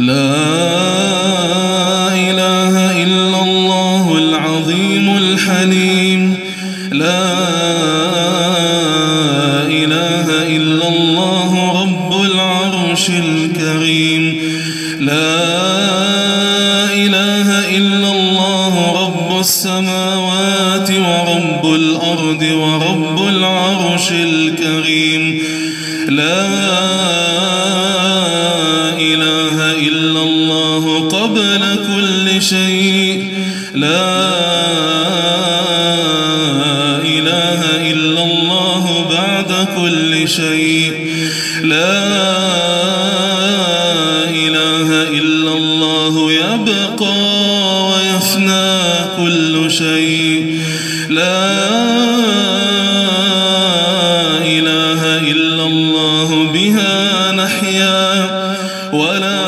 لا إله إلا الله العظيم الحليم. لا إله إلا الله رب العرش الكريم. لا إله إلا الله رب السماوات ورب الأرض ورب العرش الكريم. لا إلا الله قبل كل شيء. لا إله إلا الله بعد كل شيء.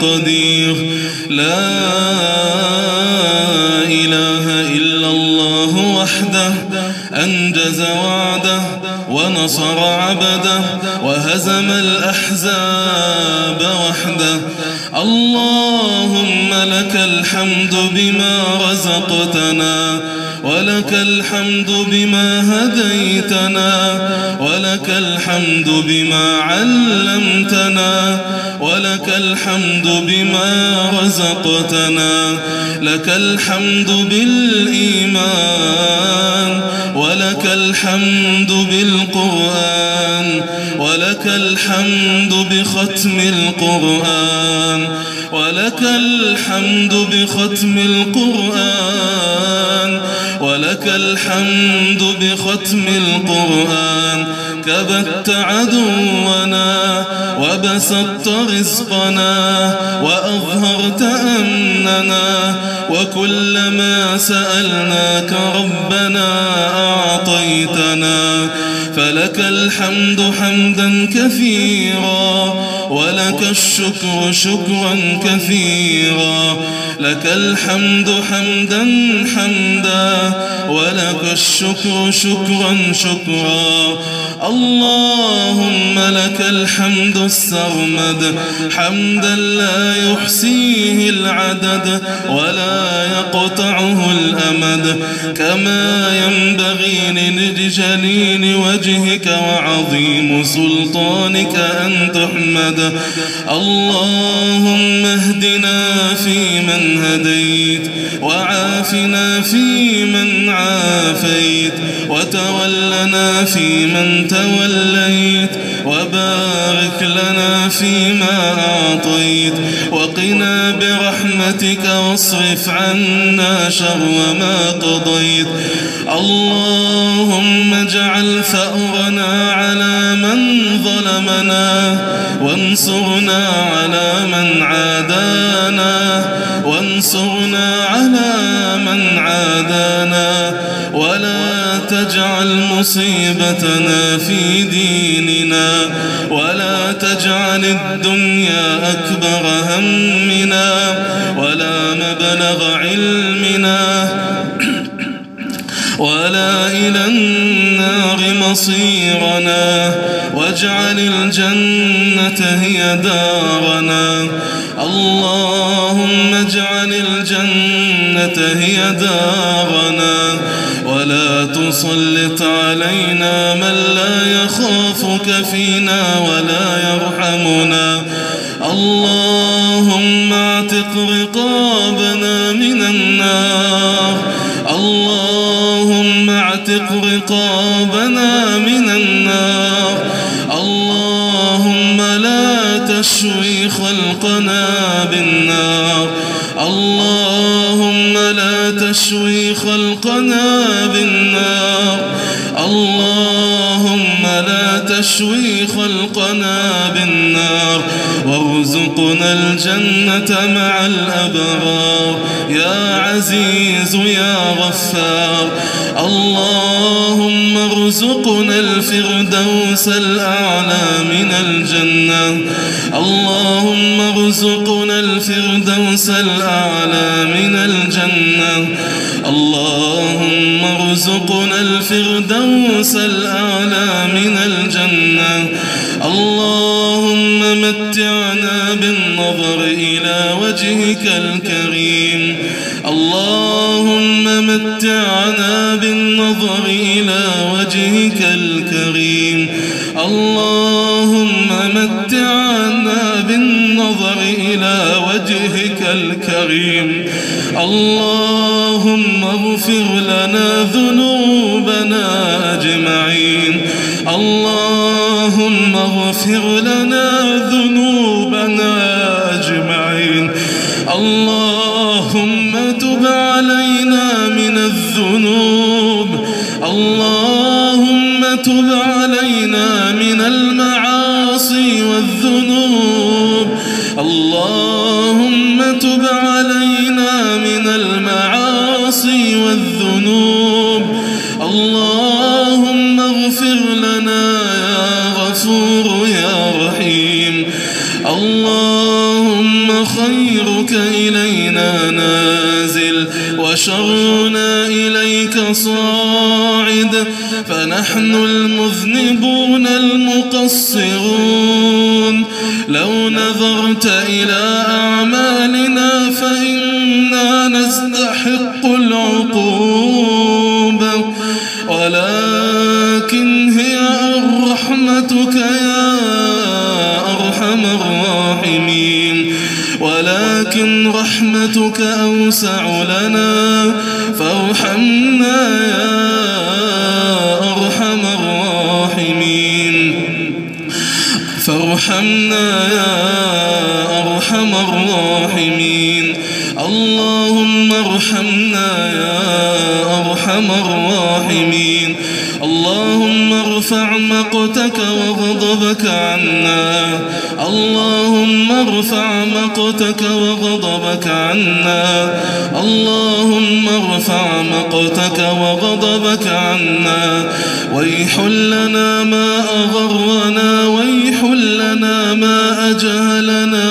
قدير. لا إله إلا الله وحده أنجز وعده ونصر عبده وهزم الأحزاب وحده. اللهم لك الحمد بما رزقتنا ولك الحمد بما هديتنا ولك الحمد بما علمتنا ولك الحمد بما رزقتنا لك الحمد بالإيمان ولك الحمد بالقرآن ولك الحمد بختم القرآن ولك الحمد بختم القرآن. لك الحمد بختم القرآن كبت عدونا وبسطت رزقنا وأظهرت أمننا وكلما سألناك ربنا أعطيتنا فلك الحمد حمدا كثيرا ولك الشكر شكرا كثيرا لك الحمد حمدا حمدا ولك الشكر شكرا شكرا. اللهم لك الحمد السرمد حمدا لا يحصيه العدد ولا يقطعه الأمد. كما ينبغي لنجلين وجه وجهك وعظيم سلطانك أن تحمد. اللهم اهدنا في من هديت وعافنا في من عافيت وتولنا في من توليت وبارك لنا فيما أعطيت وقنا برحمتك واصرف عنا شر ما قضيت. اللهم اجعل ثأرنا على من ظلمنا وانصرنا على من عادانا وانصرنا على من عادانا ولا تجعل مصيبتنا في ديننا ولا تجعل الدنيا أكبر همنا ولا مبلغ علمنا ولا إلى النار مصيرنا واجعل الجنة هي دارنا اللهم اجعل الجنة هي دارنا ولا تسلط علينا من لا يخافك فينا ولا يرحمنا اللهم اعتق رقابنا من النار الله وأعتق رقابنا من النار. اللهم لا تشوي خلقنا بالنار. اللهم لا تشوي خلقنا بالنار. اللهم لا تشوي خلقنا بالنار. يدخلون الجنة مع الأبرار. يا عزيز يا غفار اللهم ارزقنا الفردوس الأعلى من الجنة. اللهم ارزقنا الفردوس الأعلى من الجنة. اللهم ارزقنا الفردوس الأعلى من الجنة. اللهم متعنا النظر إلى وجهك الكريم. اللهم متعنا بالنظر إلى وجهك الكريم. اللهم متعنا بالنظر إلى وجهك الكريم. اللهم اغفر لنا ذنوبنا أجمعين. اللهم اغفر لنا اللهم تب علينا من الذنوب خيرك إلينا نازل وشرنا إليك صاعد فنحن المذنبون المقصرون لو نظرت إلى أعمالنا فإنا نستحق العقوبة ولكن هي رحمتك يا أرحم الراحمين ولكن رحمتك أوسع لنا. فارحمنا يا أرحم الراحمين. فارحمنا يا أرحم الراحمين. اللهم ارحمنا يا أرحم الراحمين. اللهم ارفع مقتك وغضبك عنا. اللهم ارفع مقتك وغضبك عنا. اللهم ارفع مقتك وغضبك عنا. ويح لنا ما أغرنا ويح لنا ما أجهلنا.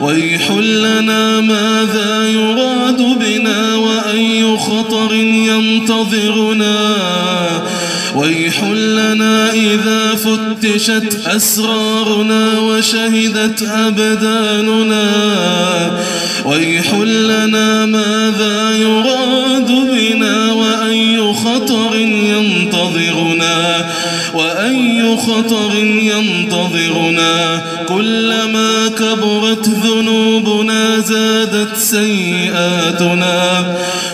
ويح لنا ماذا يراد بنا وأي خطر ينتظرنا. ويح لنا إذا فتشت أسرارنا وشهدت أبداننا. ويح لنا ماذا يراد بنا وأي خطر خطر ينتظرنا. كلما كبرت ذنوبنا زادت سيئاتنا.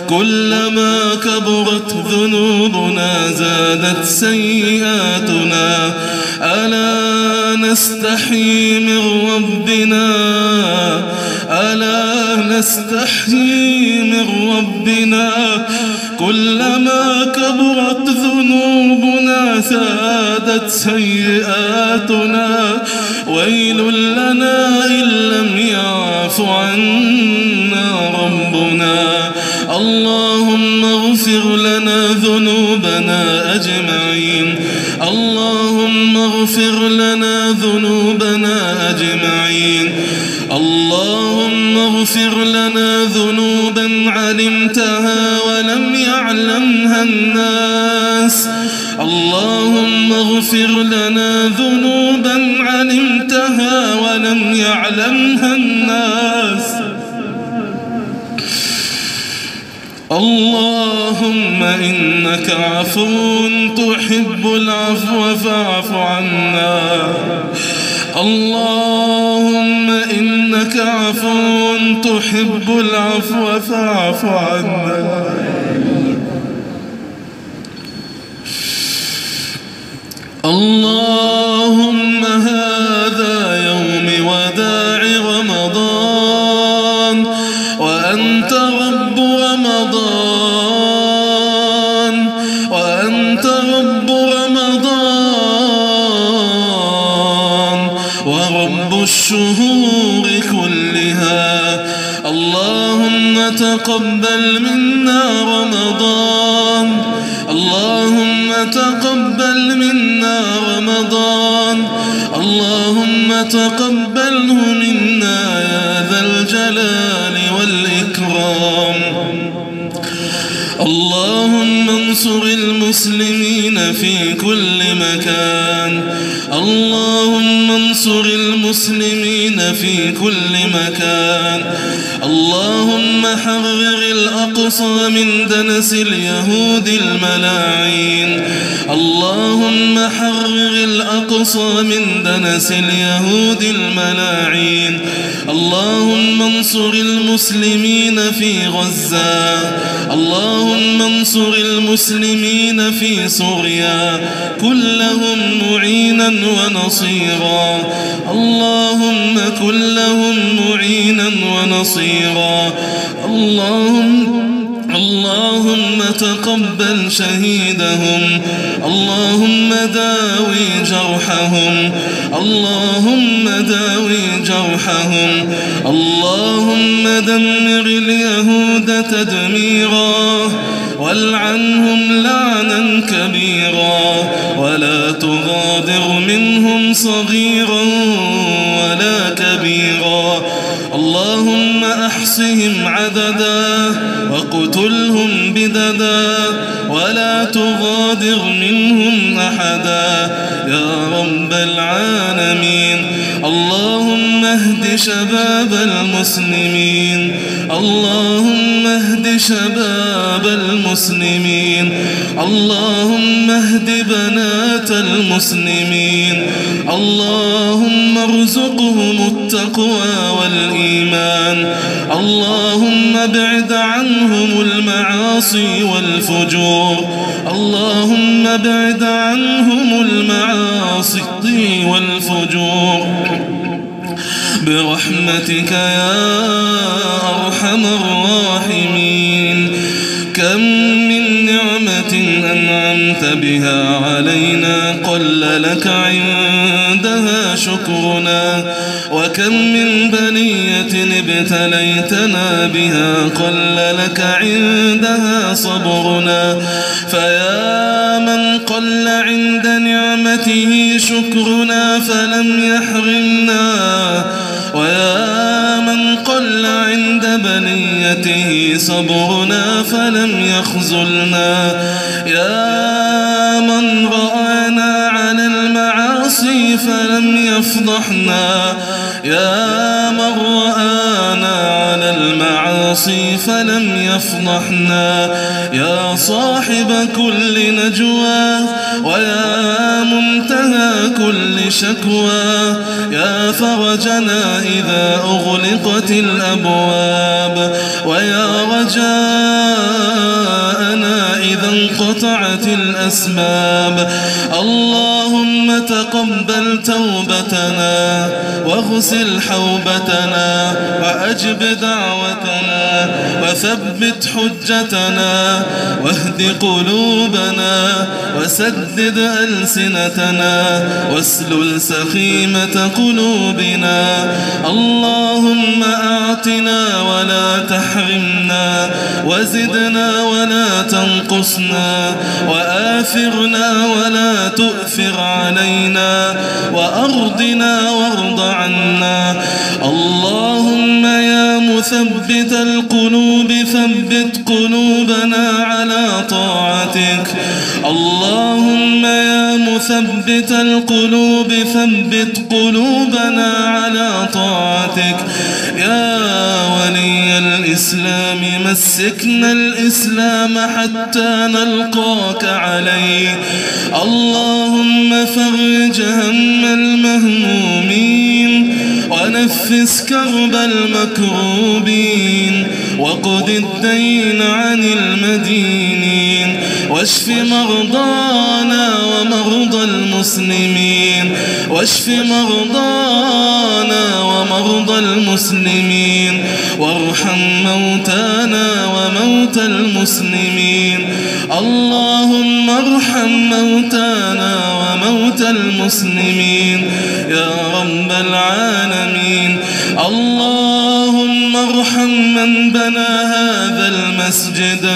كلما كبرت ذنوبنا زادت سيئاتنا. ألا نستحي من ربنا؟ ألا نستحي من ربنا؟ كلما كبرت ذنوبنا سادت سيئاتنا ويل لنا إن لم يعف عنا ربنا. اللهم اغفر لنا ذنوبنا أجمعين. اللهم اغفر لنا ذنوبنا أجمعين. اللهم اغفر لنا ذنوبا علمتها لم يعلمها الناس. اللهم اغفر لنا ذنوبا علمتها ولم يعلمها الناس. اللهم إنك عفو تحب العفو فاعف عنا. اللهم إنك عفو تحب العفو فاعف عنا. بكلها. اللهم تقبل منا رمضان. اللهم تقبل منا رمضان. اللهم تقبله منا يا ذا الجلال والإكرام. اللهم انصر المسلمين في كل مكان. اللهم انصر المسلمين في كل مكان. اللهم حرر الأقصى من دنس اليهود الملاعين. اللهم حرر الأقصى من دنس اليهود الملاعين. اللهم انصر المسلمين في غزة. اللهم انصر المسلمين في سوريا. كلهم معينا ونصيرا. اللهم كن لهم معينا ونصيرا. اللهم اللهم تقبل شهيدهم. اللهم داوي جرحهم. اللهم داوي جرحهم. اللهم دمر اليهود تدميرا. والعنهم لعنا كبيرا ولا تغادر منهم صغيرا ولا كبيرا اللهم أحصهم عددا وقتلهم بددا ولا تغادر منهم أحدا يا رب العالمين اللهم اهد شباب المسلمين اللهم اهد شباب المسلمين. اللهم اهد بنات المسلمين. اللهم ارزقهم التقوى والإيمان. اللهم ابعد عنهم المعاصي والفجور. اللهم ابعد عنهم المعاصي والفجور. برحمتك يا أرحم الراحمين. كم من نعمة أنعمت بها علينا قل لك عندها شكرنا وكم من بنية ابتليتنا بها قل لك عندها صبرنا فيا من قل عند نعمته شكرنا فلم يحرمنا بنعمته صبرنا فلم يخزلنا يا من رآنا على المعاصي فلم يفضحنا. يا من رآنا المعاصي فلم يفضحنا. يا صاحب كل نجوى ويا منتهى كل شكوى. يا فرجنا إذا أغلقت الأبواب. ويا رجاءنا إذا انقطعت الأسباب. الله اللهم تقبل توبتنا واغسل حوبتنا وأجب دعوتنا وثبت حجتنا واهد قلوبنا وسدد ألسنتنا واسلل سخيمة قلوبنا اللهم أعطنا ولا تحرمنا وزدنا ولا تنقصنا وآثرنا ولا تؤثر علينا علينا وأرضنا وارض عنا. اللهم يا مثبت القلوب ثبت قلوبنا على طاعتك. اللهم ثبت القلوب ثبت قلوبنا على طاعتك. يا ولي الإسلام مسكنا الإسلام حتى نلقاك عليه. اللهم فرج هم المهمومين ونفس كرب المكروبين وقد الدين عن المدينين واشف مرضانا ومرضى المسلمين. واشف مرضانا ومرضى المسلمين. وارحم موتانا وموتى المسلمين. اللهم ارحم موتانا وموتى المسلمين. يا رب العالمين. اللهم ارحم من بنى هذا المسجد.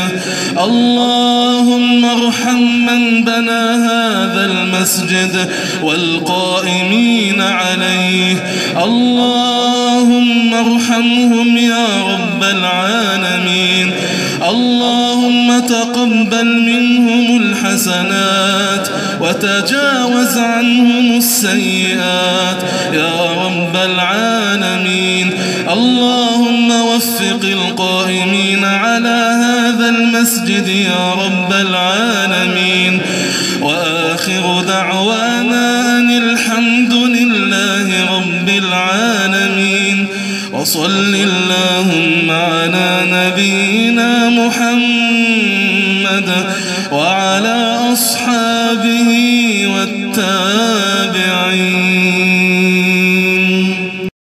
اللهم ارحم من بنى هذا المسجد والقائمين عليه. اللهم ارحمهم يا رب العالمين. اللهم تقبل منهم الحسنات وتجاوز عنهم السيئات يا رب العالمين اللهم وفق القائمين على هذا المسجد يا رب العالمين وآخر دعوانا أن الحمد لله رب العالمين وصل اللهم على نبينا محمد وعلى أصحابه والتابعين.